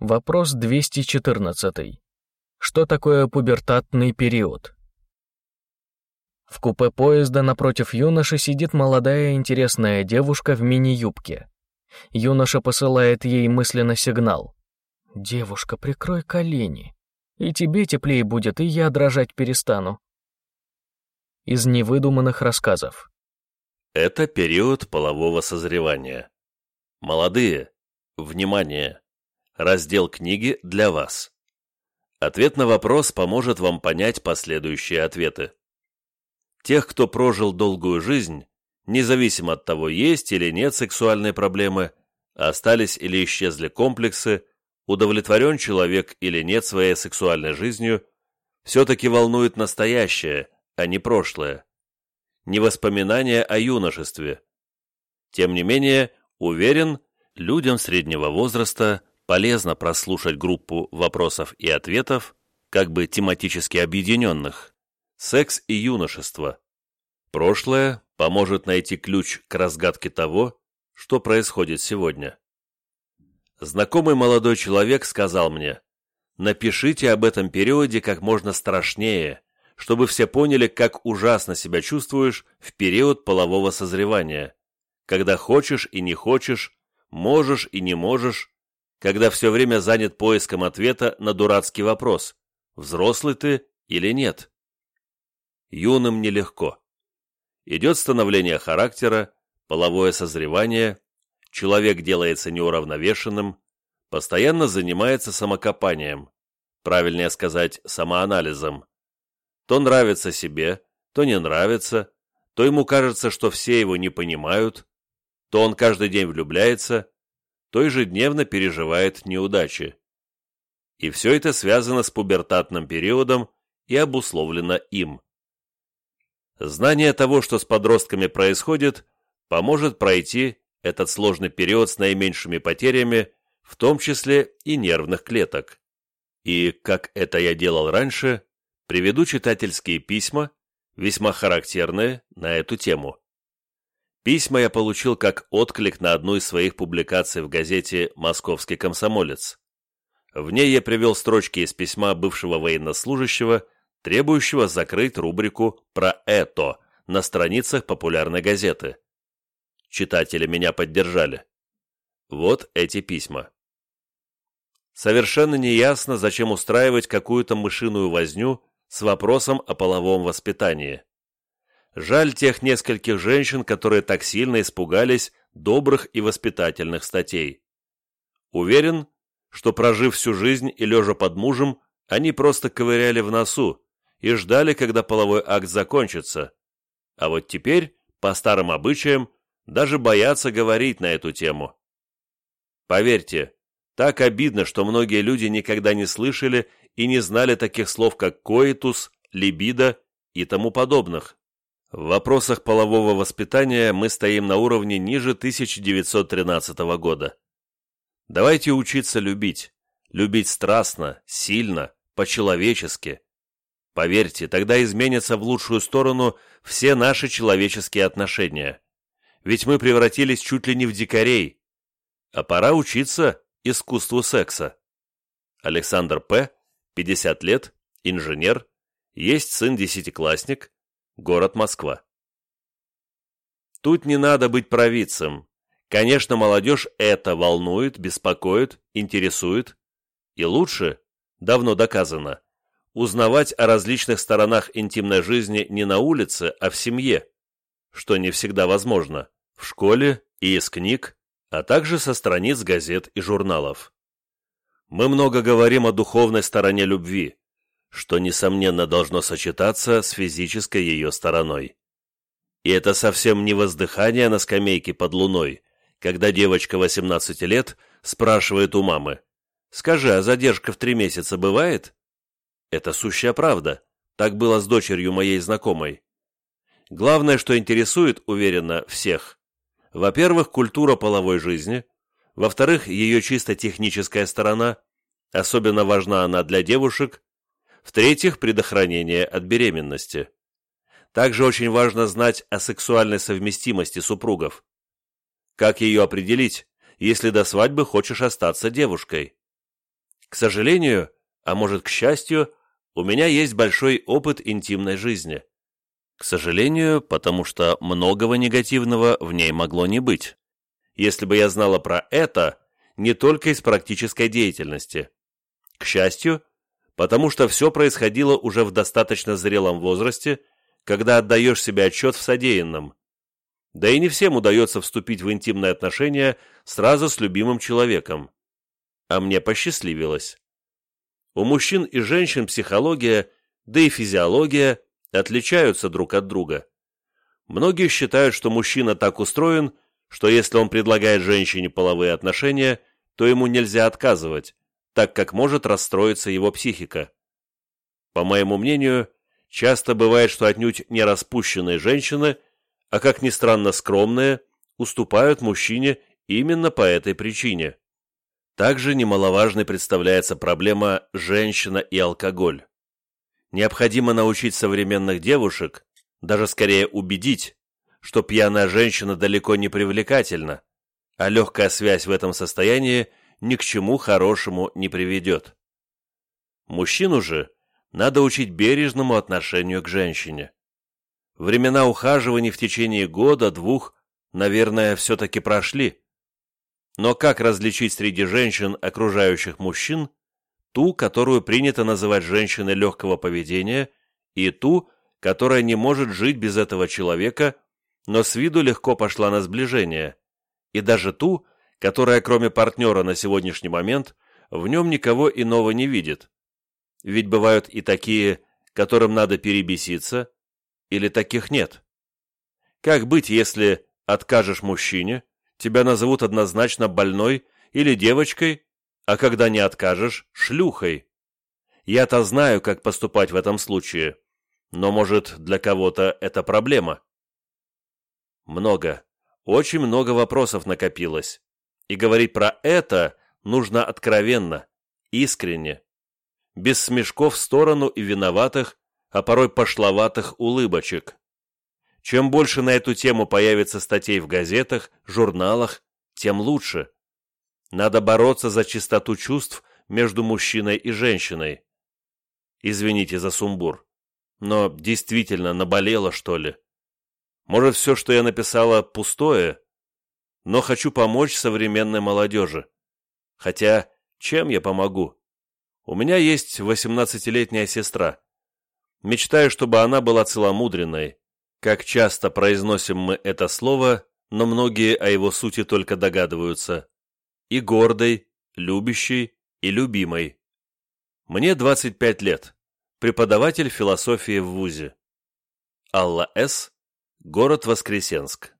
Вопрос 214. Что такое пубертатный период? В купе поезда напротив юноши сидит молодая интересная девушка в мини-юбке. Юноша посылает ей мысленно сигнал. «Девушка, прикрой колени. И тебе теплее будет, и я дрожать перестану». Из невыдуманных рассказов. Это период полового созревания. Молодые, внимание! Раздел книги для вас. Ответ на вопрос поможет вам понять последующие ответы. Тех, кто прожил долгую жизнь, независимо от того, есть или нет сексуальной проблемы, остались или исчезли комплексы, удовлетворен человек или нет своей сексуальной жизнью, все-таки волнует настоящее, а не прошлое. Не воспоминания о юношестве. Тем не менее, уверен, людям среднего возраста полезно прослушать группу вопросов и ответов, как бы тематически объединенных, секс и юношество. Прошлое поможет найти ключ к разгадке того, что происходит сегодня. Знакомый молодой человек сказал мне, «Напишите об этом периоде как можно страшнее, чтобы все поняли, как ужасно себя чувствуешь в период полового созревания, когда хочешь и не хочешь, можешь и не можешь, когда все время занят поиском ответа на дурацкий вопрос, взрослый ты или нет юным нелегко. Идет становление характера, половое созревание, человек делается неуравновешенным, постоянно занимается самокопанием, правильнее сказать, самоанализом. То нравится себе, то не нравится, то ему кажется, что все его не понимают, то он каждый день влюбляется, то ежедневно переживает неудачи. И все это связано с пубертатным периодом и обусловлено им. Знание того, что с подростками происходит, поможет пройти этот сложный период с наименьшими потерями, в том числе и нервных клеток. И, как это я делал раньше, приведу читательские письма, весьма характерные на эту тему. Письма я получил как отклик на одну из своих публикаций в газете «Московский комсомолец». В ней я привел строчки из письма бывшего военнослужащего – требующего закрыть рубрику про это на страницах популярной газеты. Читатели меня поддержали. Вот эти письма. Совершенно неясно, зачем устраивать какую-то мышиную возню с вопросом о половом воспитании. Жаль тех нескольких женщин, которые так сильно испугались добрых и воспитательных статей. Уверен, что прожив всю жизнь и лежа под мужем, они просто ковыряли в носу, и ждали, когда половой акт закончится. А вот теперь, по старым обычаям, даже боятся говорить на эту тему. Поверьте, так обидно, что многие люди никогда не слышали и не знали таких слов, как коитус, либидо и тому подобных. В вопросах полового воспитания мы стоим на уровне ниже 1913 года. Давайте учиться любить. Любить страстно, сильно, по-человечески. Поверьте, тогда изменятся в лучшую сторону все наши человеческие отношения. Ведь мы превратились чуть ли не в дикарей. А пора учиться искусству секса. Александр П., 50 лет, инженер, есть сын-десятиклассник, город Москва. Тут не надо быть провидцем. Конечно, молодежь это волнует, беспокоит, интересует. И лучше, давно доказано, узнавать о различных сторонах интимной жизни не на улице, а в семье, что не всегда возможно, в школе и из книг, а также со страниц газет и журналов. Мы много говорим о духовной стороне любви, что, несомненно, должно сочетаться с физической ее стороной. И это совсем не воздыхание на скамейке под луной, когда девочка 18 лет спрашивает у мамы, «Скажи, а задержка в три месяца бывает?» Это сущая правда. Так было с дочерью моей знакомой. Главное, что интересует, уверенно, всех. Во-первых, культура половой жизни. Во-вторых, ее чисто техническая сторона. Особенно важна она для девушек. В-третьих, предохранение от беременности. Также очень важно знать о сексуальной совместимости супругов. Как ее определить, если до свадьбы хочешь остаться девушкой? К сожалению, а может к счастью, у меня есть большой опыт интимной жизни. К сожалению, потому что многого негативного в ней могло не быть. Если бы я знала про это, не только из практической деятельности. К счастью, потому что все происходило уже в достаточно зрелом возрасте, когда отдаешь себе отчет в содеянном. Да и не всем удается вступить в интимные отношения сразу с любимым человеком. А мне посчастливилось. У мужчин и женщин психология, да и физиология отличаются друг от друга. Многие считают, что мужчина так устроен, что если он предлагает женщине половые отношения, то ему нельзя отказывать, так как может расстроиться его психика. По моему мнению, часто бывает, что отнюдь не распущенные женщины, а как ни странно скромные, уступают мужчине именно по этой причине. Также немаловажной представляется проблема «женщина и алкоголь». Необходимо научить современных девушек, даже скорее убедить, что пьяная женщина далеко не привлекательна, а легкая связь в этом состоянии ни к чему хорошему не приведет. Мужчину же надо учить бережному отношению к женщине. Времена ухаживаний в течение года-двух, наверное, все-таки прошли. Но как различить среди женщин, окружающих мужчин, ту, которую принято называть женщиной легкого поведения, и ту, которая не может жить без этого человека, но с виду легко пошла на сближение, и даже ту, которая, кроме партнера на сегодняшний момент, в нем никого иного не видит. Ведь бывают и такие, которым надо перебеситься, или таких нет. Как быть, если откажешь мужчине, тебя назовут однозначно больной или девочкой, а когда не откажешь – шлюхой? Я-то знаю, как поступать в этом случае, но, может, для кого-то это проблема. Много, очень много вопросов накопилось. И говорить про это нужно откровенно, искренне, без смешков в сторону и виноватых, а порой пошловатых улыбочек. Чем больше на эту тему появится статей в газетах, журналах, тем лучше. Надо бороться за чистоту чувств между мужчиной и женщиной. Извините за сумбур, но действительно наболело, что ли? Может, все, что я написала, пустое? Но хочу помочь современной молодежи. Хотя, чем я помогу? У меня есть восемнадцатилетняя сестра. Мечтаю, чтобы она была целомудренной. Как часто произносим мы это слово, но многие о его сути только догадываются. И гордой, любящей и любимой. Мне 25 лет. Преподаватель философии в ВУЗе. Алла С. Город Воскресенск.